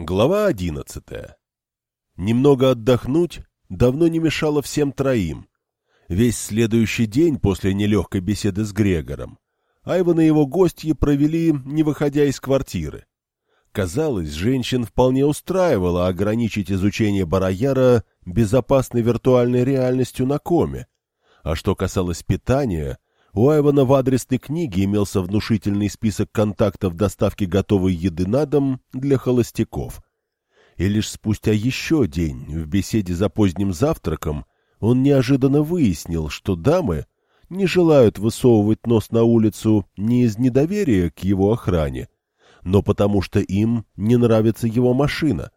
Глава одиннадцатая. Немного отдохнуть давно не мешало всем троим. Весь следующий день после нелегкой беседы с Грегором Айван и его гостьи провели, не выходя из квартиры. Казалось, женщин вполне устраивало ограничить изучение Бараяра безопасной виртуальной реальностью на коме. А что касалось питания, у Айвана в адресной книге имелся внушительный список контактов доставки готовой еды на дом для холостяков. И лишь спустя еще день, в беседе за поздним завтраком, он неожиданно выяснил, что дамы не желают высовывать нос на улицу не из недоверия к его охране, но потому что им не нравится его машина.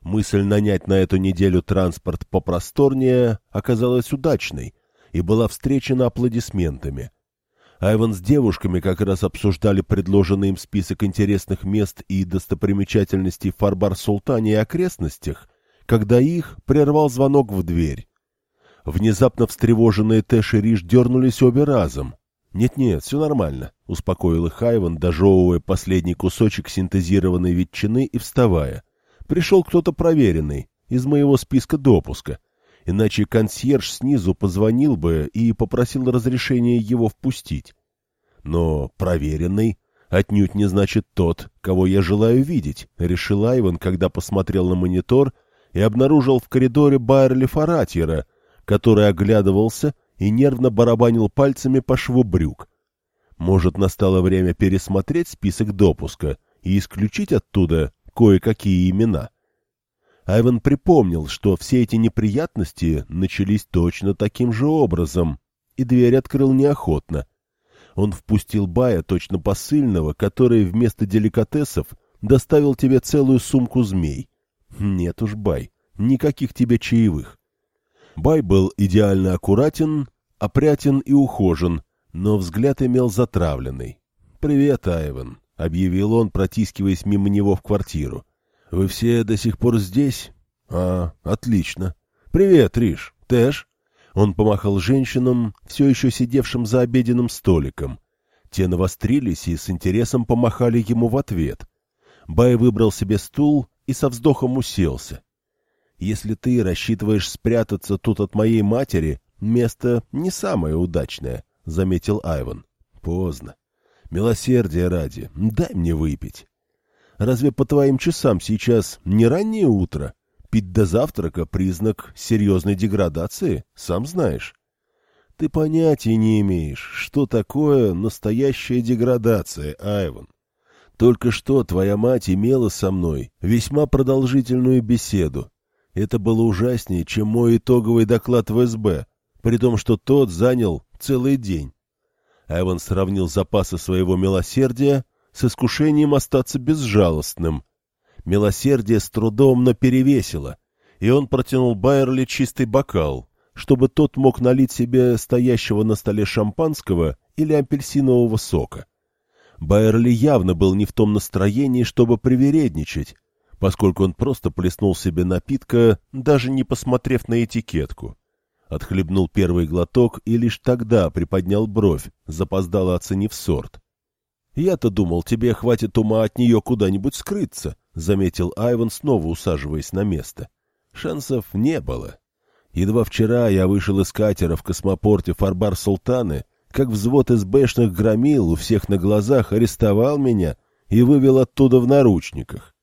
Мысль нанять на эту неделю транспорт попросторнее оказалась удачной и была встречена аплодисментами. Айван с девушками как раз обсуждали предложенный им список интересных мест и достопримечательностей Фарбар-Султане и окрестностях, когда их прервал звонок в дверь. Внезапно встревоженные Тэш и Риш дернулись обе разом. «Нет-нет, все нормально», — успокоил их Айван, дожевывая последний кусочек синтезированной ветчины и вставая. «Пришел кто-то проверенный, из моего списка допуска иначе консьерж снизу позвонил бы и попросил разрешения его впустить. Но проверенный отнюдь не значит тот, кого я желаю видеть, решил Айван, когда посмотрел на монитор и обнаружил в коридоре Байерли Фаратьера, который оглядывался и нервно барабанил пальцами по шву брюк. Может, настало время пересмотреть список допуска и исключить оттуда кое-какие имена. Айван припомнил, что все эти неприятности начались точно таким же образом, и дверь открыл неохотно. Он впустил Бая точно посыльного, который вместо деликатесов доставил тебе целую сумку змей. Нет уж, Бай, никаких тебе чаевых. Бай был идеально аккуратен, опрятен и ухожен, но взгляд имел затравленный. «Привет, Айван», — объявил он, протискиваясь мимо него в квартиру. Вы все до сих пор здесь? А, отлично. Привет, Риш. Тэш? Он помахал женщинам, все еще сидевшим за обеденным столиком. Те навострились и с интересом помахали ему в ответ. Бай выбрал себе стул и со вздохом уселся. «Если ты рассчитываешь спрятаться тут от моей матери, место не самое удачное», — заметил Айван. «Поздно. Милосердие ради, дай мне выпить». Разве по твоим часам сейчас не раннее утро? Пить до завтрака — признак серьезной деградации, сам знаешь. Ты понятия не имеешь, что такое настоящая деградация, Айван. Только что твоя мать имела со мной весьма продолжительную беседу. Это было ужаснее, чем мой итоговый доклад в СБ, при том, что тот занял целый день. Айван сравнил запасы своего милосердия с искушением остаться безжалостным. Милосердие с трудом наперевесило, и он протянул Байерли чистый бокал, чтобы тот мог налить себе стоящего на столе шампанского или апельсинового сока. Байерли явно был не в том настроении, чтобы привередничать, поскольку он просто плеснул себе напитка, даже не посмотрев на этикетку. Отхлебнул первый глоток и лишь тогда приподнял бровь, запоздало оценив сорт. «Я-то думал, тебе хватит ума от нее куда-нибудь скрыться», — заметил Айван, снова усаживаясь на место. Шансов не было. Едва вчера я вышел из катера в космопорте Фарбар-Султаны, как взвод СБшных громил у всех на глазах арестовал меня и вывел оттуда в наручниках.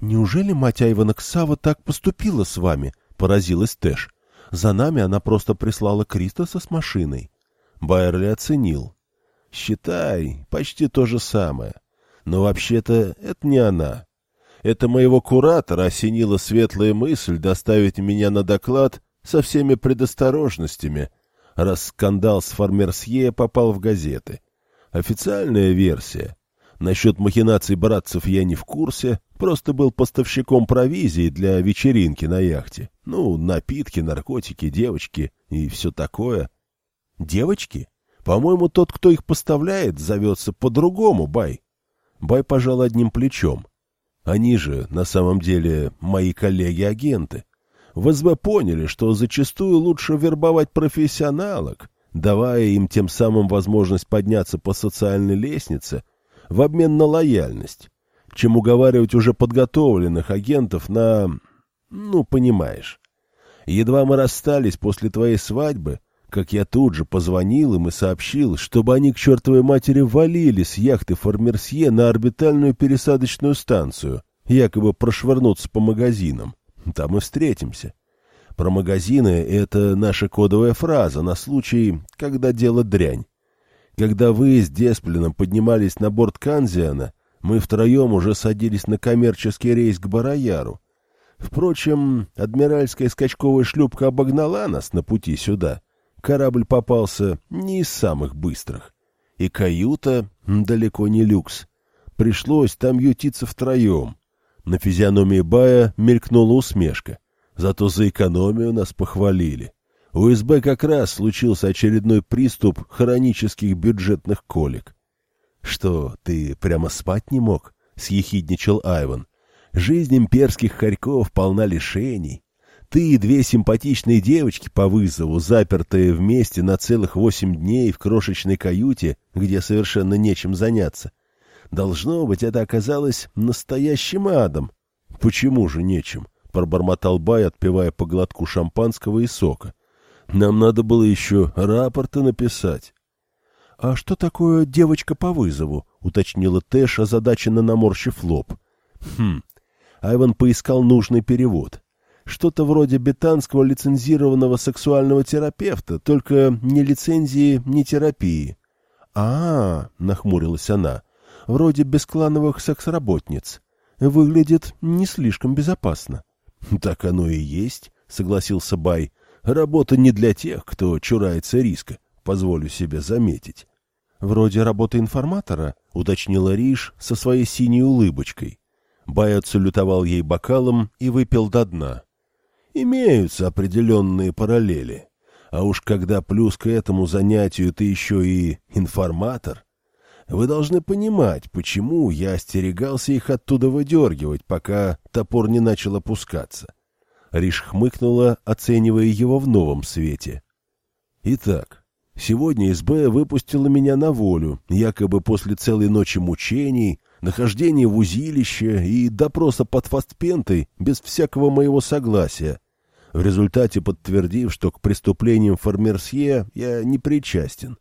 «Неужели мать Айвана Ксава так поступила с вами?» — поразилась Тэш. «За нами она просто прислала Кристоса с машиной». Байерли оценил. Считай, почти то же самое. Но вообще-то это не она. Это моего куратора осенила светлая мысль доставить меня на доклад со всеми предосторожностями, раз скандал с Фармерсье попал в газеты. Официальная версия. Насчет махинаций братцев я не в курсе, просто был поставщиком провизии для вечеринки на яхте. Ну, напитки, наркотики, девочки и все такое. Девочки? По-моему, тот, кто их поставляет, зовется по-другому, Бай. Бай пожал одним плечом. Они же, на самом деле, мои коллеги-агенты. В СБ поняли, что зачастую лучше вербовать профессионалок, давая им тем самым возможность подняться по социальной лестнице в обмен на лояльность. чем уговаривать уже подготовленных агентов на... Ну, понимаешь. Едва мы расстались после твоей свадьбы, как я тут же позвонил им и сообщил, чтобы они к чертовой матери валили с яхты Формерсье на орбитальную пересадочную станцию, якобы прошвырнуться по магазинам. Там и встретимся. Про магазины — это наша кодовая фраза на случай, когда дело дрянь. Когда вы с Десплином поднимались на борт Канзиана, мы втроем уже садились на коммерческий рейс к Барояру. Впрочем, адмиральская скачковая шлюпка обогнала нас на пути сюда. Корабль попался не из самых быстрых. И каюта далеко не люкс. Пришлось там ютиться втроем. На физиономии Бая мелькнула усмешка. Зато за экономию нас похвалили. У СБ как раз случился очередной приступ хронических бюджетных колик. — Что, ты прямо спать не мог? — съехидничал Айван. — Жизнь имперских хорьков полна лишений. Ты и две симпатичные девочки по вызову, запертые вместе на целых восемь дней в крошечной каюте, где совершенно нечем заняться. Должно быть, это оказалось настоящим адом. — Почему же нечем? — пробормотал Бай, отпивая по глотку шампанского и сока. Нам надо было еще рапорты написать. — А что такое девочка по вызову? — уточнила Тэш, озадаченно наморщив лоб. — Хм. Айван поискал нужный перевод. Что-то вроде бетанского лицензированного сексуального терапевта, только ни лицензии, ни терапии. А — -а, нахмурилась она, — вроде бесклановых секс-работниц. Выглядит не слишком безопасно. — Так оно и есть, — согласился Бай. Работа не для тех, кто чурается риска, позволю себе заметить. Вроде работы информатора, уточнила Риш со своей синей улыбочкой. Бай отсалютовал ей бокалом и выпил до дна. Имеются определенные параллели. А уж когда плюс к этому занятию ты еще и информатор, вы должны понимать, почему я остерегался их оттуда выдергивать, пока топор не начал опускаться. — Риш хмыкнула, оценивая его в новом свете. «Итак, сегодня СБ выпустила меня на волю, якобы после целой ночи мучений, нахождения в узилище и допроса под фастпентой без всякого моего согласия, в результате подтвердив, что к преступлениям Формерсье я не причастен.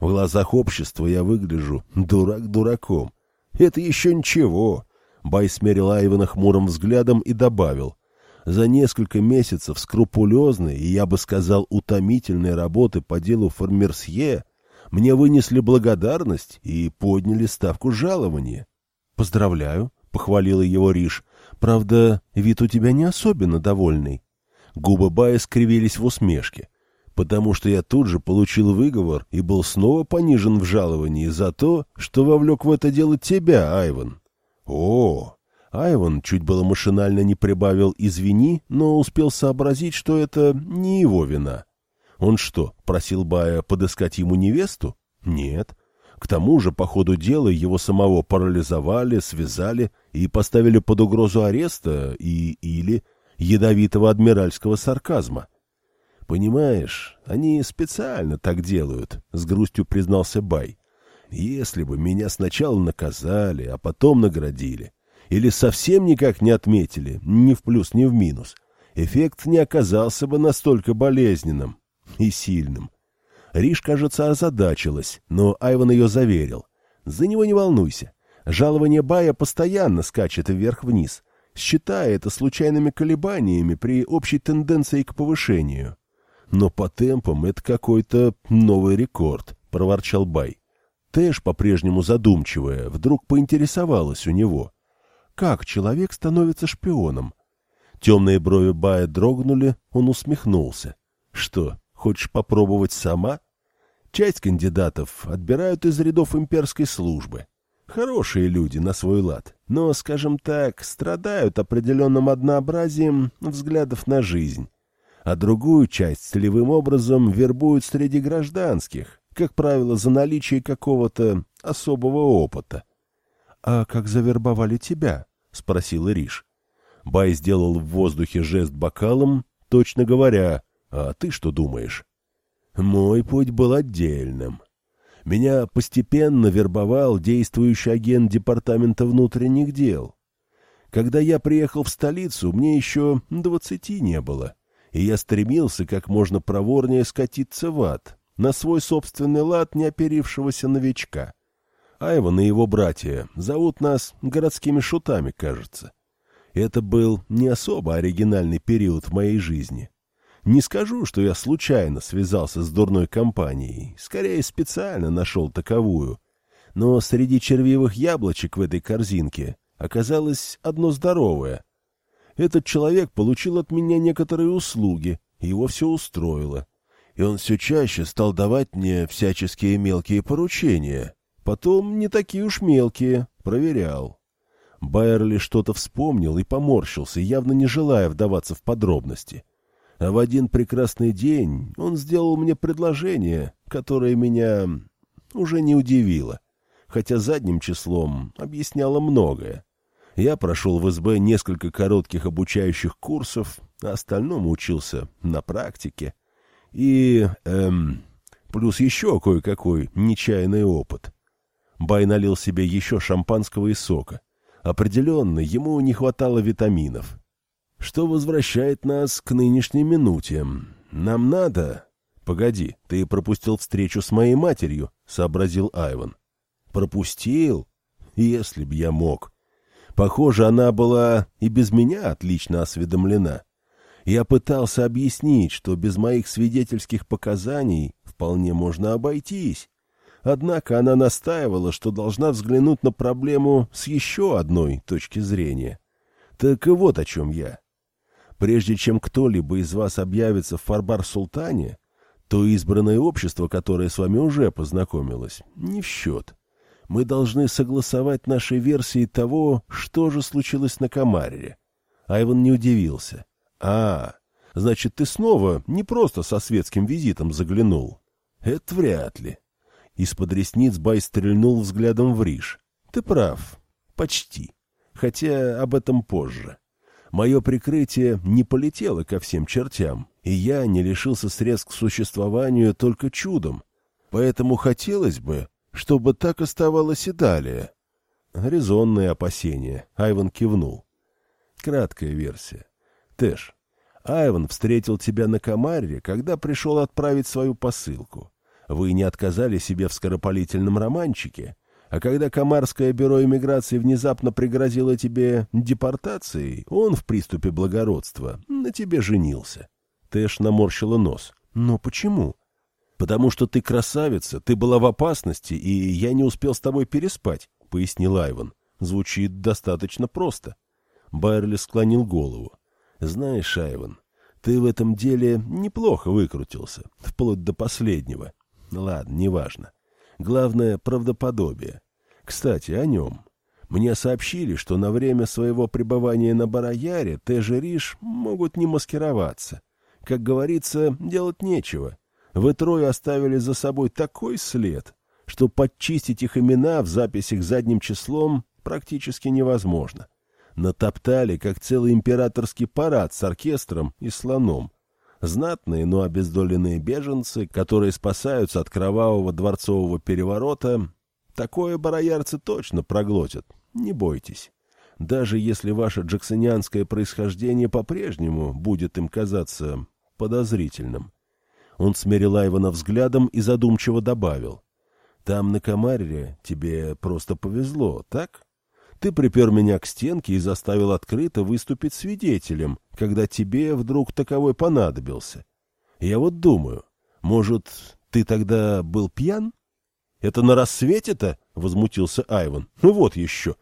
В глазах общества я выгляжу дурак дураком. Это еще ничего. Бай смерил Айвена хмурым взглядом и добавил за несколько месяцев скрупулезной и, я бы сказал, утомительной работы по делу Формерсье мне вынесли благодарность и подняли ставку жалования. — Поздравляю, — похвалила его Риш. — Правда, вид у тебя не особенно довольный. Губы Бая скривились в усмешке, потому что я тут же получил выговор и был снова понижен в жаловании за то, что вовлек в это дело тебя, Айван. — О, Айван чуть было машинально не прибавил «извини», но успел сообразить, что это не его вина. Он что, просил Бая подыскать ему невесту? Нет. К тому же, по ходу дела, его самого парализовали, связали и поставили под угрозу ареста и или ядовитого адмиральского сарказма. «Понимаешь, они специально так делают», — с грустью признался Бай. «Если бы меня сначала наказали, а потом наградили, или совсем никак не отметили, ни в плюс, ни в минус, эффект не оказался бы настолько болезненным и сильным. Риш, кажется, озадачилась, но Айван ее заверил. «За него не волнуйся. Жалование Бая постоянно скачет вверх-вниз, считая это случайными колебаниями при общей тенденции к повышению». «Но по темпам это какой-то новый рекорд», — проворчал Бай. Тэш, по-прежнему задумчивая, вдруг поинтересовалась у него — как человек становится шпионом? Темные брови Бая дрогнули, он усмехнулся. Что, хочешь попробовать сама? Часть кандидатов отбирают из рядов имперской службы. Хорошие люди на свой лад, но, скажем так, страдают определенным однообразием взглядов на жизнь. А другую часть целевым образом вербуют среди гражданских, как правило, за наличие какого-то особого опыта. «А как завербовали тебя?» — спросил Ириш. Бай сделал в воздухе жест бокалом, точно говоря, «А ты что думаешь?» «Мой путь был отдельным. Меня постепенно вербовал действующий агент Департамента внутренних дел. Когда я приехал в столицу, мне еще двадцати не было, и я стремился как можно проворнее скатиться в ад, на свой собственный лад неоперившегося новичка. Айван и его братья зовут нас городскими шутами, кажется. Это был не особо оригинальный период в моей жизни. Не скажу, что я случайно связался с дурной компанией, скорее специально нашел таковую. Но среди червивых яблочек в этой корзинке оказалось одно здоровое. Этот человек получил от меня некоторые услуги, его все устроило. И он все чаще стал давать мне всяческие мелкие поручения. Потом не такие уж мелкие, проверял. Байерли что-то вспомнил и поморщился, явно не желая вдаваться в подробности. — а в один прекрасный день он сделал мне предложение, которое меня уже не удивило, хотя задним числом объясняло многое. Я прошел в СБ несколько коротких обучающих курсов, а остальному учился на практике. И, эм, плюс еще кое-какой нечаянный опыт. Бай налил себе еще шампанского и сока. Определенно, ему не хватало витаминов что возвращает нас к нынешней минуте. Нам надо... Погоди, ты пропустил встречу с моей матерью, — сообразил Айван. Пропустил? Если б я мог. Похоже, она была и без меня отлично осведомлена. Я пытался объяснить, что без моих свидетельских показаний вполне можно обойтись. Однако она настаивала, что должна взглянуть на проблему с еще одной точки зрения. Так и вот о чем я. Прежде чем кто-либо из вас объявится в Фарбар-Султане, то избранное общество, которое с вами уже познакомилось, не в счет. Мы должны согласовать наши версии того, что же случилось на Камаре. Айван не удивился. «А, значит, ты снова не просто со светским визитом заглянул?» «Это вряд ли». Из-под ресниц Бай стрельнул взглядом в Риш. «Ты прав. Почти. Хотя об этом позже». Мое прикрытие не полетело ко всем чертям, и я не лишился средств к существованию только чудом. Поэтому хотелось бы, чтобы так оставалось и далее. Резонные опасения. Айван кивнул. Краткая версия. Тэш, Айван встретил тебя на Камаре, когда пришел отправить свою посылку. Вы не отказали себе в скоропалительном романчике, а когда Камарское бюро иммиграции внезапно пригрозило тебе депортацией, он в приступе благородства на тебе женился. Тэш наморщила нос. Но почему? Потому что ты красавица, ты была в опасности, и я не успел с тобой переспать, пояснил Айван. Звучит достаточно просто. Байерли склонил голову. Знаешь, Айван, ты в этом деле неплохо выкрутился, вплоть до последнего. Ладно, неважно. Главное — правдоподобие. Кстати, о нем. Мне сообщили, что на время своего пребывания на Бараяре Теж и Риш могут не маскироваться. Как говорится, делать нечего. Вы трое оставили за собой такой след, что подчистить их имена в записях задним числом практически невозможно. Натоптали, как целый императорский парад с оркестром и слоном. Знатные, но обездоленные беженцы, которые спасаются от кровавого дворцового переворота, такое бароярцы точно проглотят, не бойтесь. Даже если ваше джексонианское происхождение по-прежнему будет им казаться подозрительным. Он смерил Айвана взглядом и задумчиво добавил. «Там, на Камаре, тебе просто повезло, так?» Ты припер меня к стенке и заставил открыто выступить свидетелем, когда тебе вдруг таковой понадобился. Я вот думаю, может, ты тогда был пьян? — Это на рассвете-то? — возмутился Айван. — Ну вот еще.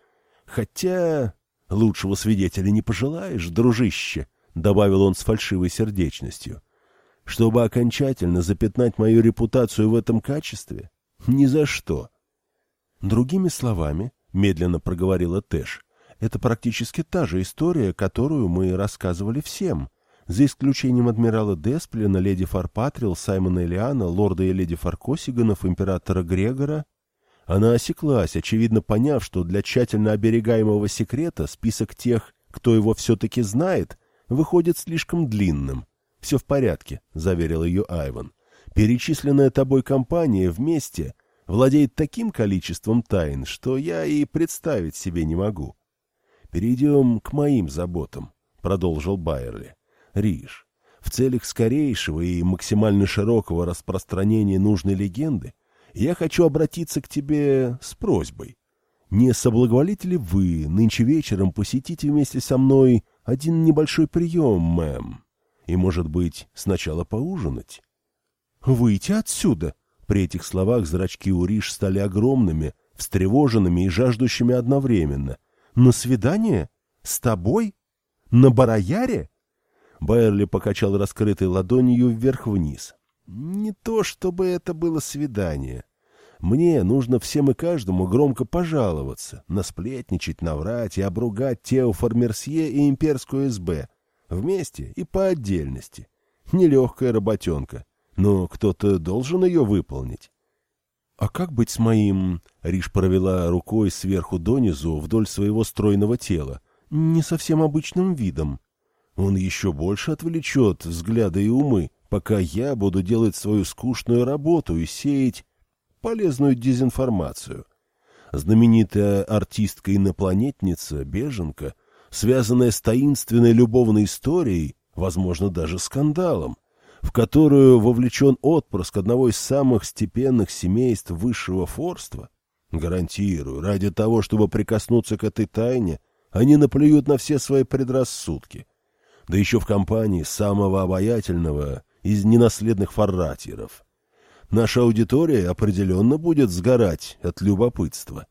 Хотя лучшего свидетеля не пожелаешь, дружище, — добавил он с фальшивой сердечностью. — Чтобы окончательно запятнать мою репутацию в этом качестве? Ни за что. Другими словами, медленно проговорила Тэш. Это практически та же история, которую мы рассказывали всем, за исключением адмирала Десплина, леди Фарпатрил, Саймона Элиана, лорда и леди Фаркосиганов, императора Грегора. Она осеклась, очевидно поняв, что для тщательно оберегаемого секрета список тех, кто его все-таки знает, выходит слишком длинным. «Все в порядке», — заверил ее Айван. «Перечисленная тобой компания вместе владеет таким количеством тайн, что я и представить себе не могу. Перейдем к моим заботам, — продолжил Байерли. Риш, в целях скорейшего и максимально широкого распространения нужной легенды я хочу обратиться к тебе с просьбой. Не соблаговолите ли вы нынче вечером посетить вместе со мной один небольшой прием, мэм? И, может быть, сначала поужинать? Выйти отсюда! При этих словах зрачки у Риш стали огромными, встревоженными и жаждущими одновременно. На свидание? С тобой? На барояре? Байерли покачал раскрытой ладонью вверх-вниз. Не то, чтобы это было свидание. Мне нужно всем и каждому громко пожаловаться, насплетничать, наврать и обругать Теофор Мерсье и имперскую СБ. Вместе и по отдельности. Нелегкая работенка, но кто-то должен ее выполнить. «А как быть с моим...» — Риш провела рукой сверху донизу вдоль своего стройного тела. «Не совсем обычным видом. Он еще больше отвлечет взгляды и умы, пока я буду делать свою скучную работу и сеять полезную дезинформацию. Знаменитая артистка-инопланетница, беженка, связанная с таинственной любовной историей, возможно, даже скандалом, в которую вовлечен отпрыск одного из самых степенных семейств высшего форства, гарантирую, ради того, чтобы прикоснуться к этой тайне, они наплюют на все свои предрассудки — да еще в компании самого обаятельного из ненаследных фарратьеров. Наша аудитория определенно будет сгорать от любопытства.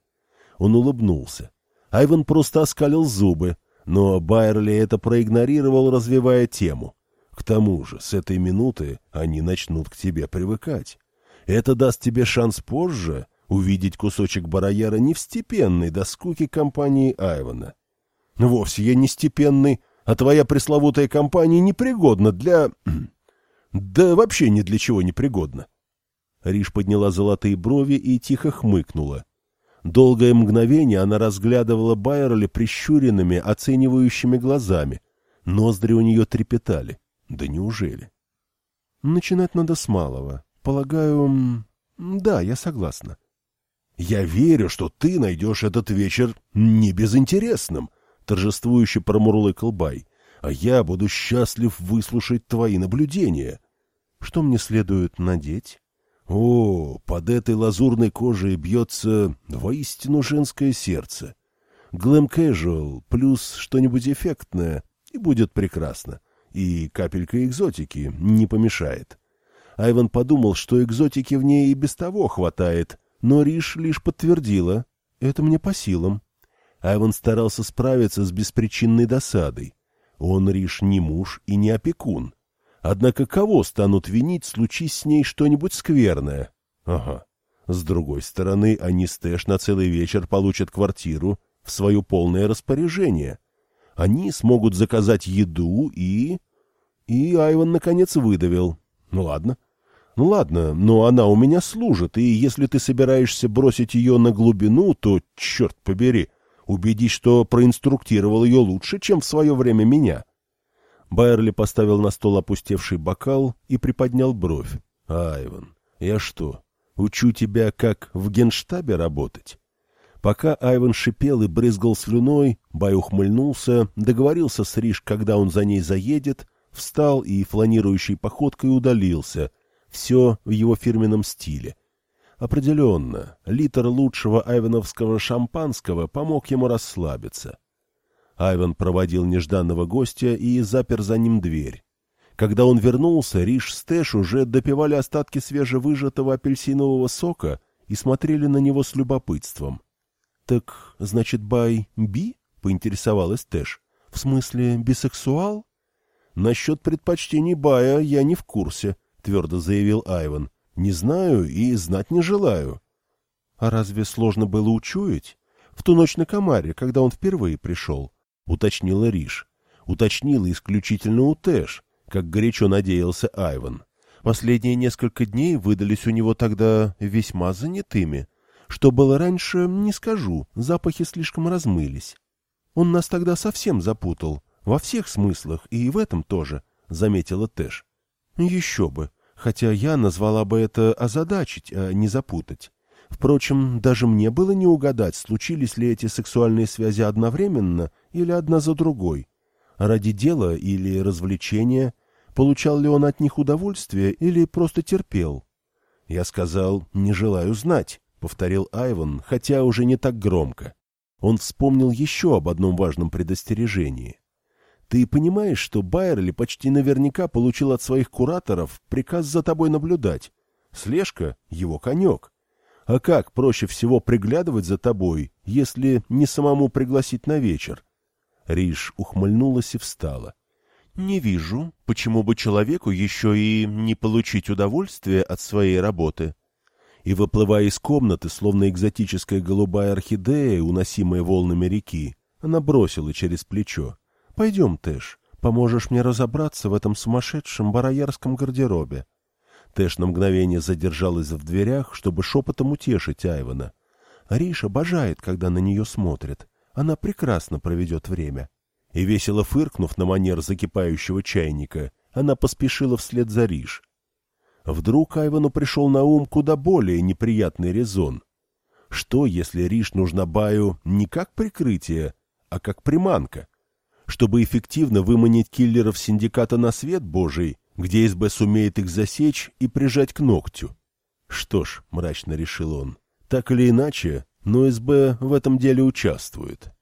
Он улыбнулся. Айван просто оскалил зубы, но Байерли это проигнорировал, развивая тему. К тому же, с этой минуты они начнут к тебе привыкать. Это даст тебе шанс позже увидеть кусочек барояра не в степенной до скуки компании Айвана. Вовсе я не степенный, а твоя пресловутая компания непригодна для... да вообще ни для чего не пригодна. Риш подняла золотые брови и тихо хмыкнула. Долгое мгновение она разглядывала Байерли прищуренными, оценивающими глазами. Ноздри у нее трепетали. Да неужели? Начинать надо с малого. Полагаю... Да, я согласна. Я верю, что ты найдешь этот вечер небезынтересным, — торжествующе промурлыкал Бай. «А я буду счастлив выслушать твои наблюдения. Что мне следует надеть?» «О, под этой лазурной кожей бьется воистину женское сердце. Глэм Casual плюс что-нибудь эффектное, и будет прекрасно. И капелька экзотики не помешает». Айван подумал, что экзотики в ней и без того хватает, но Риш лишь подтвердила. «Это мне по силам». Айван старался справиться с беспричинной досадой. Он, Риш, не муж и не опекун. Однако кого станут винить, случись с ней что-нибудь скверное? Ага. С другой стороны, они с Тэш на целый вечер получат квартиру в свое полное распоряжение. Они смогут заказать еду и... И Айван, наконец, выдавил. Ну ладно. Ну ладно, но она у меня служит, и если ты собираешься бросить ее на глубину, то, черт побери, Убедись, что проинструктировал ее лучше, чем в свое время меня. Байерли поставил на стол опустевший бокал и приподнял бровь. — Айван, я что, учу тебя, как в генштабе работать? Пока Айван шипел и брызгал слюной, Бай ухмыльнулся, договорился с Риш, когда он за ней заедет, встал и фланирующей походкой удалился. Все в его фирменном стиле — Определенно, литр лучшего айвановского шампанского помог ему расслабиться. Айван проводил нежданного гостя и запер за ним дверь. Когда он вернулся, Риш с Тэш уже допивали остатки свежевыжатого апельсинового сока и смотрели на него с любопытством. — Так, значит, Бай би? — поинтересовалась Тэш. — В смысле, бисексуал? — Насчет предпочтений Бая я не в курсе, — твердо заявил Айван. Не знаю и знать не желаю. А разве сложно было учуять? В ту ночь на Камаре, когда он впервые пришел, уточнила Риш. Уточнила исключительно у Тэш, как горячо надеялся Айван. Последние несколько дней выдались у него тогда весьма занятыми. Что было раньше, не скажу, запахи слишком размылись. Он нас тогда совсем запутал, во всех смыслах, и в этом тоже, — заметила Тэш. Еще бы, хотя я назвала бы это озадачить, а не запутать. Впрочем, даже мне было не угадать, случились ли эти сексуальные связи одновременно или одна за другой. Ради дела или развлечения, получал ли он от них удовольствие или просто терпел. Я сказал «не желаю знать», — повторил Айван, хотя уже не так громко. Он вспомнил еще об одном важном предостережении. Ты понимаешь, что Байерли почти наверняка получил от своих кураторов приказ за тобой наблюдать. Слежка — его конек. А как проще всего приглядывать за тобой, если не самому пригласить на вечер? Риш ухмыльнулась и встала. — Не вижу, почему бы человеку еще и не получить удовольствие от своей работы. И, выплывая из комнаты, словно экзотическая голубая орхидея, уносимая волнами реки, она бросила через плечо. — Пойдем, Тэш, поможешь мне разобраться в этом сумасшедшем бароярском гардеробе. Тэш на мгновение задержалась в дверях, чтобы шепотом утешить Айвана. Риш обожает, когда на нее смотрят. Она прекрасно проведет время. И весело фыркнув на манер закипающего чайника, она поспешила вслед за Риш. Вдруг Айвану пришел на ум куда более неприятный резон. Что, если Риш нужна Баю не как прикрытие, а как приманка? чтобы эффективно выманить киллеров синдиката на свет Божий, где СБ сумеет их засечь и прижать к ногтю. Что ж, мрачно решил он, так или иначе, но СБ в этом деле участвует.